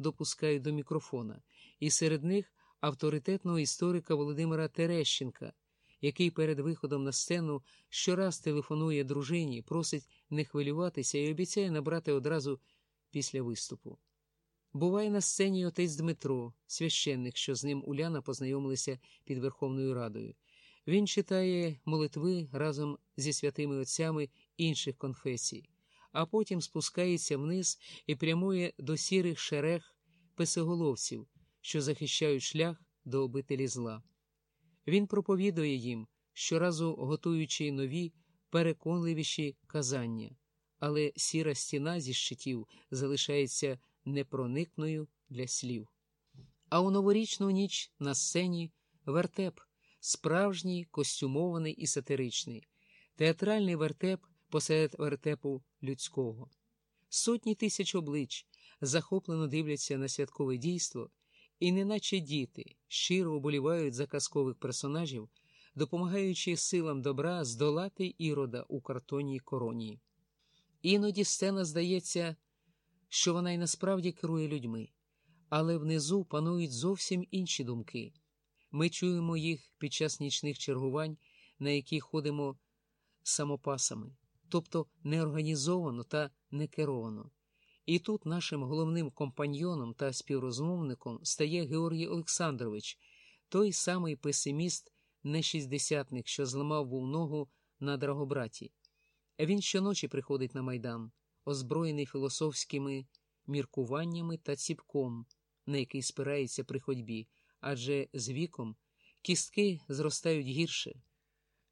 допускають до мікрофона, і серед них авторитетного історика Володимира Терещенка, який перед виходом на сцену щораз телефонує дружині, просить не хвилюватися і обіцяє набрати одразу після виступу. Буває на сцені отець Дмитро, священник, що з ним Уляна познайомилися під Верховною Радою. Він читає молитви разом зі святими отцями інших конфесій, а потім спускається вниз і прямує до сірих шерех песоголовців, що захищають шлях до обителі зла. Він проповідує їм, щоразу готуючи нові, переконливіші казання, але сіра стіна зі щитів залишається непроникною для слів. А у новорічну ніч на сцені вертеп, справжній, костюмований і сатиричний, театральний вертеп посеред вертепу людського. Сотні тисяч облич захоплено дивляться на святкове дійство, і, неначе діти, щиро оболівають за казкових персонажів, допомагаючи силам добра здолати ірода у картонній короні. Іноді сцена здається що вона й насправді керує людьми, але внизу панують зовсім інші думки. Ми чуємо їх під час нічних чергувань, на які ходимо самопасами, тобто неорганізовано та некеровано. І тут нашим головним компаньйоном та співрозмовником стає Георгій Олександрович, той самий песиміст, не шістдесятник, що зламав був ногу на Драгобраті. Він щоночі приходить на майдан озброєний філософськими міркуваннями та ціпком, на який спирається при ходьбі, адже з віком кістки зростають гірше.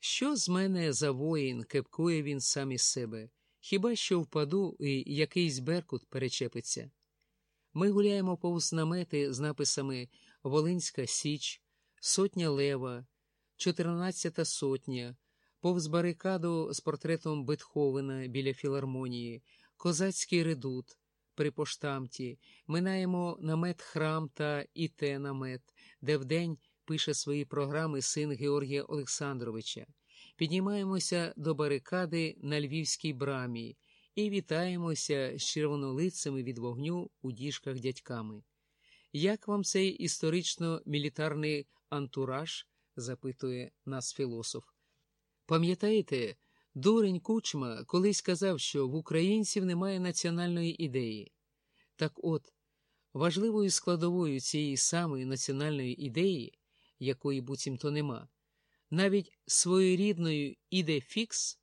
Що з мене за воїн, кепкує він сам із себе, хіба що впаду і якийсь беркут перечепиться? Ми гуляємо повз намети з написами Волинська Січ, Сотня Лева, Чотирнадцята сотня, повз барикаду з портретом Бетховена біля філармонії, Козацький редут при поштамті, минаємо намет храм та іте намет, де вдень пише свої програми син Георгія Олександровича. Піднімаємося до барикади на Львівській брамі і вітаємося з червонолицями від вогню у діжках дядьками. Як вам цей історично-мілітарний антураж? запитує нас філософ. Пам'ятаєте, дурень Кучма колись казав, що в українців немає національної ідеї. Так от, важливою складовою цієї самої національної ідеї, якої буцімто нема, навіть своєрідною іде фікс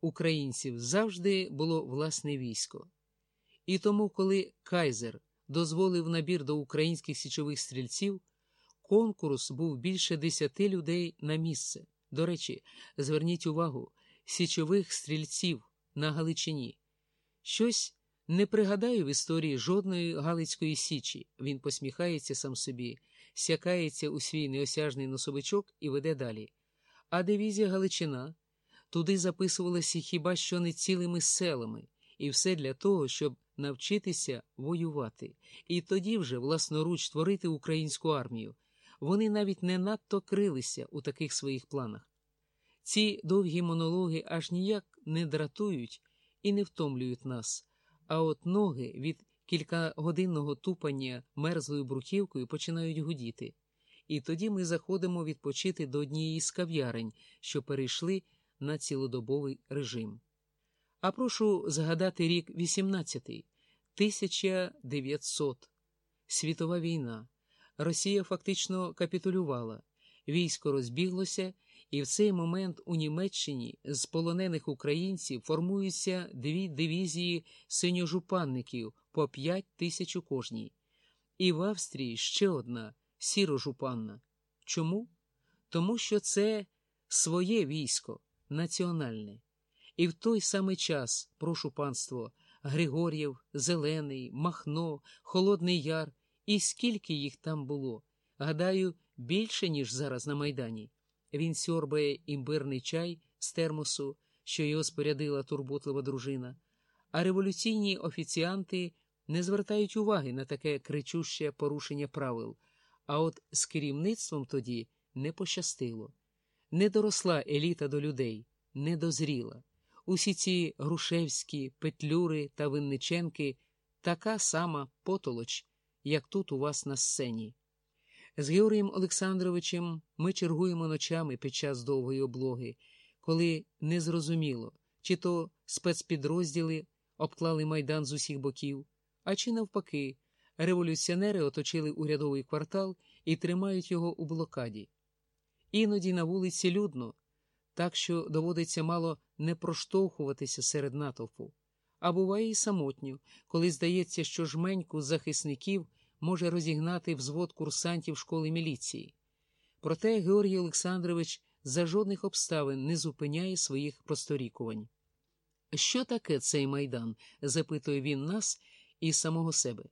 українців завжди було власне військо. І тому, коли Кайзер дозволив набір до українських січових стрільців, конкурс був більше десяти людей на місце. До речі, зверніть увагу січових стрільців на Галичині. Щось не пригадаю в історії жодної Галицької січі. Він посміхається сам собі, сякається у свій неосяжний носовичок і веде далі. А дивізія Галичина туди записувалася хіба що не цілими селами, і все для того, щоб навчитися воювати, і тоді вже власноруч творити українську армію. Вони навіть не надто крилися у таких своїх планах. Ці довгі монологи аж ніяк не дратують і не втомлюють нас, а от ноги від кількагодинного тупання мерзлою бруківкою починають гудіти. І тоді ми заходимо відпочити до однієї з кав'ярень, що перейшли на цілодобовий режим. А прошу згадати рік 18-й, 1900, світова війна. Росія фактично капітулювала, військо розбіглося, і в цей момент у Німеччині з полонених українців формуються дві дивізії синьожупанників по 5 тисяч у кожній. І в Австрії ще одна сірожупанна. Чому? Тому що це своє військо, національне. І в той самий час, прошу панство, Григор'єв, Зелений, Махно, Холодний Яр. І скільки їх там було? Гадаю, більше, ніж зараз на Майдані. Він сьорбає імбирний чай з термосу, що його спорядила турботлива дружина, а революційні офіціанти не звертають уваги на таке кричуще порушення правил. А от з керівництвом тоді не пощастило. Не доросла еліта до людей, не дозріла. Усі ці Грушевські, Петлюри та Винниченки така сама потолоч як тут у вас на сцені. З Георгієм Олександровичем ми чергуємо ночами під час довгої облоги, коли незрозуміло, чи то спецпідрозділи обклали майдан з усіх боків, а чи навпаки, революціонери оточили урядовий квартал і тримають його у блокаді. Іноді на вулиці людно, так що доводиться мало не проштовхуватися серед натовпу, а буває і самотньо, коли здається, що жменьку захисників може розігнати взвод курсантів школи міліції. Проте Георгій Олександрович за жодних обставин не зупиняє своїх просторікувань. Що таке цей майдан? запитує він нас і самого себе.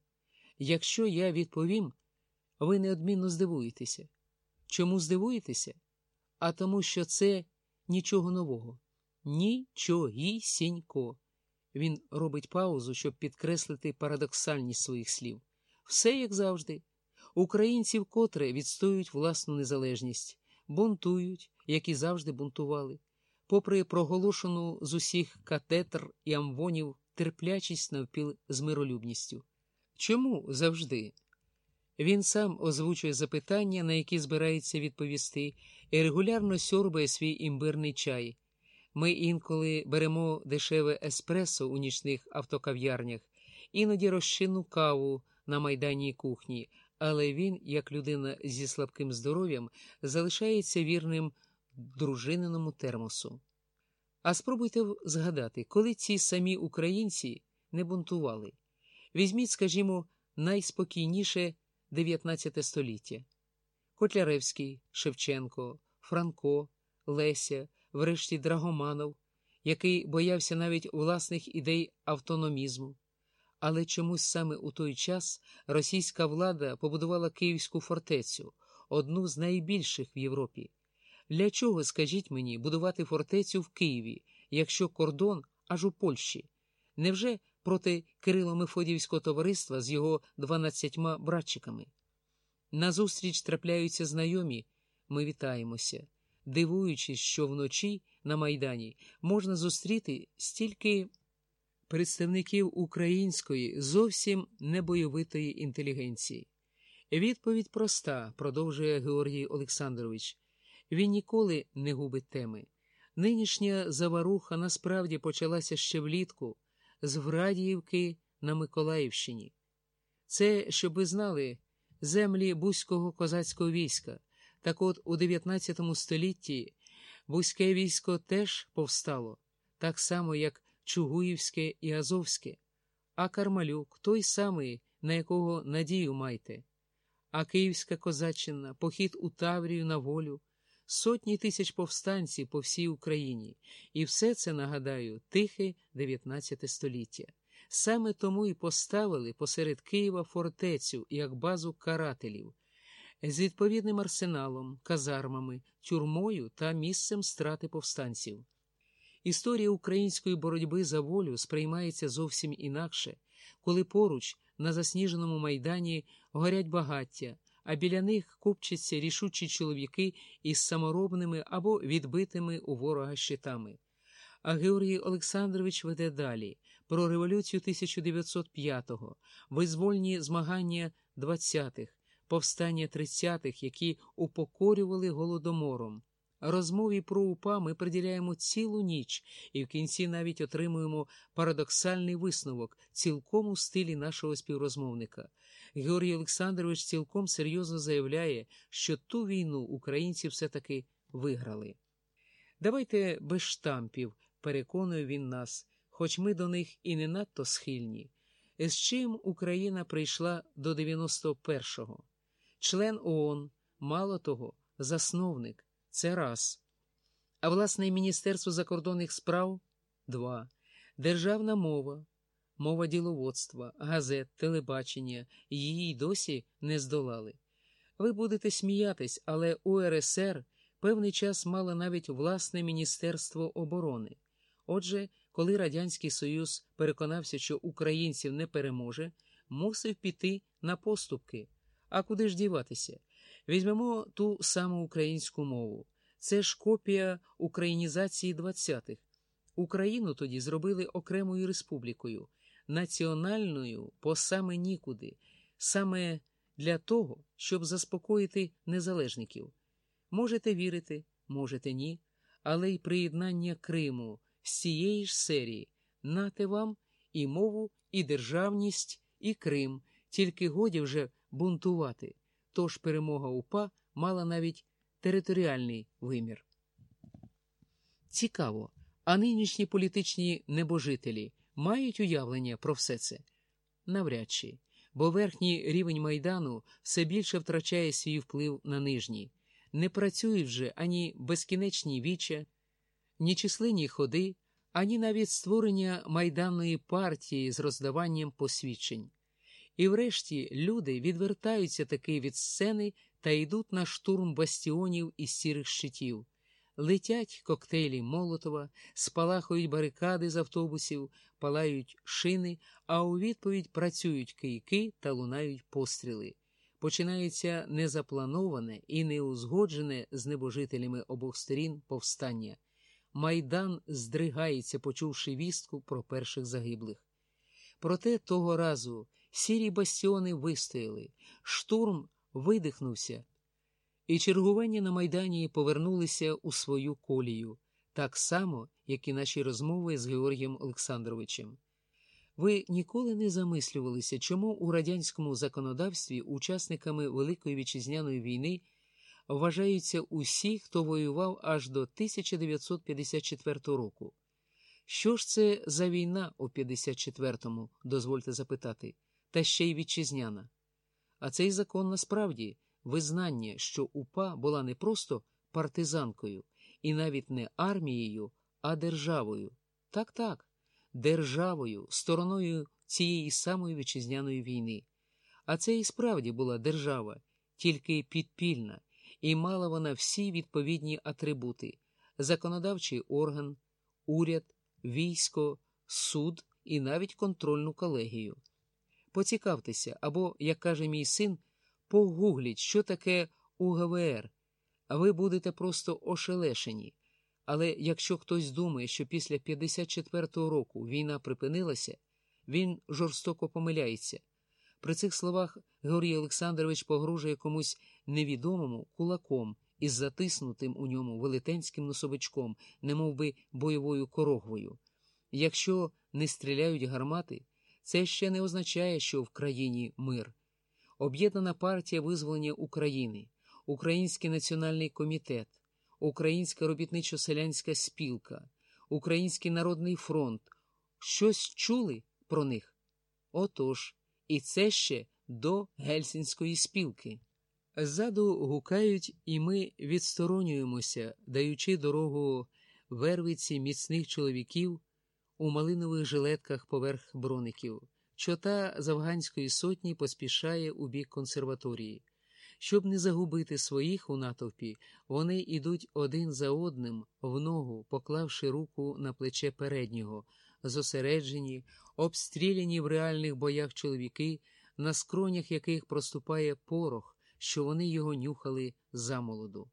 Якщо я відповім, ви неодмінно здивуєтеся. Чому здивуєтеся? А тому, що це нічого нового. Нічогісінько. Він робить паузу, щоб підкреслити парадоксальність своїх слів. Все як завжди. Українці вкотре відстоюють власну незалежність, бунтують, як і завжди бунтували, попри проголошену з усіх катетр і амвонів терплячість навпіл з миролюбністю. Чому завжди? Він сам озвучує запитання, на які збирається відповісти, і регулярно сьорбає свій імбирний чай. Ми інколи беремо дешеве еспресо у нічних автокав'ярнях, іноді розчинну каву на майданній кухні, але він, як людина зі слабким здоров'ям, залишається вірним дружининому термосу. А спробуйте згадати, коли ці самі українці не бунтували. Візьміть, скажімо, найспокійніше 19 століття. Котляревський, Шевченко, Франко, Леся, врешті Драгоманов, який боявся навіть власних ідей автономізму. Але чомусь саме у той час російська влада побудувала Київську фортецю, одну з найбільших в Європі. Для чого, скажіть мені, будувати фортецю в Києві, якщо кордон аж у Польщі? Невже проти Кирило-Мефодіївського товариства з його дванадцятьма братчиками? Назустріч трапляються знайомі, ми вітаємося, дивуючись, що вночі на Майдані можна зустріти стільки представників української зовсім небойовитої інтелігенції. Відповідь проста, продовжує Георгій Олександрович. Він ніколи не губить теми. Нинішня заваруха насправді почалася ще влітку з Врадіївки на Миколаївщині. Це, щоб ви знали, землі Бузького козацького війська. Так от у 19 столітті Бузьке військо теж повстало, так само, як Чугуївське і Азовське, а Кармалюк той самий, на якого надію майте. А Київська козаччина, похід у Таврію на волю, сотні тисяч повстанців по всій Україні, і все це, нагадаю, тихе 19 століття. Саме тому і поставили посеред Києва фортецю як базу карателів з відповідним арсеналом, казармами, тюрмою та місцем страти повстанців. Історія української боротьби за волю сприймається зовсім інакше, коли поруч на засніженому майдані горять багаття, а біля них купчаться рішучі чоловіки із саморобними або відбитими у ворога щитами. А Георгій Олександрович веде далі про революцію 1905-го, визвольні змагання 20-х, повстання 30-х, які упокорювали голодомором. Розмові про упа ми приділяємо цілу ніч і в кінці навіть отримуємо парадоксальний висновок цілком у стилі нашого співрозмовника. Георгій Олександрович цілком серйозно заявляє, що ту війну українці все-таки виграли. Давайте без штампів, переконує він нас, хоч ми до них і не надто схильні. З чим Україна прийшла до 91-го? Член ООН, мало того, засновник. Це раз. А власне Міністерство закордонних справ два. Державна мова, мова діловодства, газет, телебачення її досі не здолали. Ви будете сміятись, але УРСР певний час мала навіть власне Міністерство оборони. Отже, коли Радянський Союз переконався, що українців не переможе, мусив піти на поступки. А куди ж діватися? Візьмемо ту саму українську мову. Це ж копія українізації 20-х. Україну тоді зробили окремою республікою, національною по саме нікуди. саме для того, щоб заспокоїти незалежників. Можете вірити, можете ні, але й приєднання Криму з цієї ж серії нате вам і мову, і державність, і Крим, тільки годі вже бунтувати. Тож перемога УПА мала навіть територіальний вимір. Цікаво, а нинішні політичні небожителі мають уявлення про все це? Навряд чи, бо верхній рівень майдану все більше втрачає свій вплив на нижній. Не працюють вже ані безкінечні віча, ні численні ходи, ані навіть створення майданної партії з роздаванням посвідчень. І врешті люди відвертаються таки від сцени та йдуть на штурм бастіонів із сірих щитів. Летять коктейлі Молотова, спалахують барикади з автобусів, палають шини, а у відповідь працюють кийки та лунають постріли. Починається незаплановане і неузгоджене з небожителями обох сторін повстання. Майдан здригається, почувши вістку про перших загиблих. Проте того разу сірі бастіони вистояли, штурм видихнувся, і чергування на Майдані повернулися у свою колію, так само, як і наші розмови з Георгієм Олександровичем. Ви ніколи не замислювалися, чому у радянському законодавстві учасниками Великої вітчизняної війни вважаються усі, хто воював аж до 1954 року. Що ж це за війна у 54-му, дозвольте запитати, та ще й вітчизняна? А цей закон насправді визнання, що УПА була не просто партизанкою і навіть не армією, а державою. Так, так, державою, стороною цієї самої вітчизняної війни. А це і справді була держава, тільки підпільна, і мала вона всі відповідні атрибути: законодавчий орган, уряд, військо, суд і навіть контрольну колегію. Поцікавтеся, або, як каже мій син, погугліть, що таке УГВР, а ви будете просто ошелешені. Але якщо хтось думає, що після 54-го року війна припинилася, він жорстоко помиляється. При цих словах Георгій Олександрович погрожує комусь невідомому кулаком із затиснутим у ньому велетенським носовичком, немов би бойовою корогвою. Якщо не стріляють гармати, це ще не означає, що в країні мир. Об'єднана партія визволення України, Український національний комітет, Українська робітничо-селянська спілка, Український народний фронт. Щось чули про них? Отож, і це ще до Гельсінської спілки. Ззаду гукають, і ми відсторонюємося, даючи дорогу вервиці міцних чоловіків у малинових жилетках поверх броників. Чота з афганської сотні поспішає у бік консерваторії. Щоб не загубити своїх у натовпі, вони йдуть один за одним в ногу, поклавши руку на плече переднього, зосереджені, обстріляні в реальних боях чоловіки, на скронях яких проступає порох, що вони його нюхали замолоду.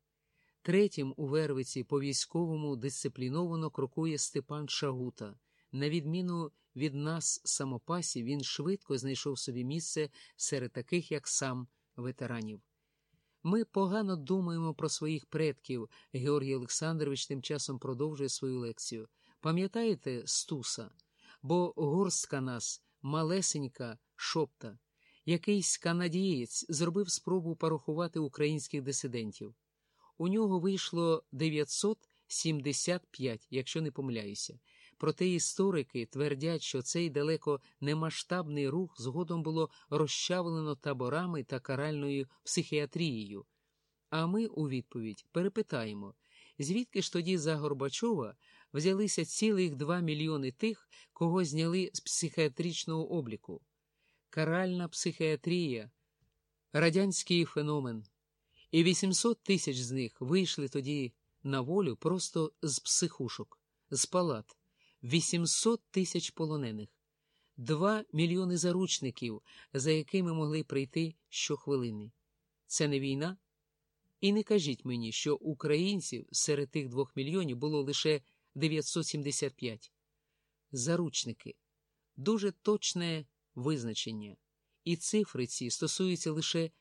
Третім у Вервиці по військовому дисципліновано крокує Степан Шагута. На відміну від нас, самопасів, він швидко знайшов собі місце серед таких, як сам ветеранів. Ми погано думаємо про своїх предків, Георгій Олександрович тим часом продовжує свою лекцію. Пам'ятаєте Стуса? Бо горстка нас, малесенька шопта, якийсь канадієць зробив спробу порахувати українських дисидентів. У нього вийшло 975, якщо не помиляюся. Проте історики твердять, що цей далеко немасштабний рух згодом було розчавлено таборами та каральною психіатрією. А ми у відповідь перепитаємо, звідки ж тоді за Горбачова взялися цілих 2 мільйони тих, кого зняли з психіатричного обліку. Каральна психіатрія, радянський феномен. І 800 тисяч з них вийшли тоді на волю просто з психушок, з палат. 800 тисяч полонених, 2 мільйони заручників, за якими могли прийти щохвилини. Це не війна? І не кажіть мені, що українців серед тих 2 мільйонів було лише 975. Заручники дуже точне визначення. і цифри ці стосуються лише